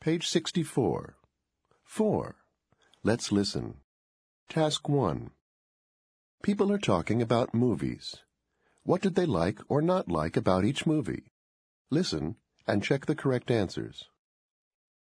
Page 64. 4. Let's listen. Task 1. People are talking about movies. What did they like or not like about each movie? Listen and check the correct answers.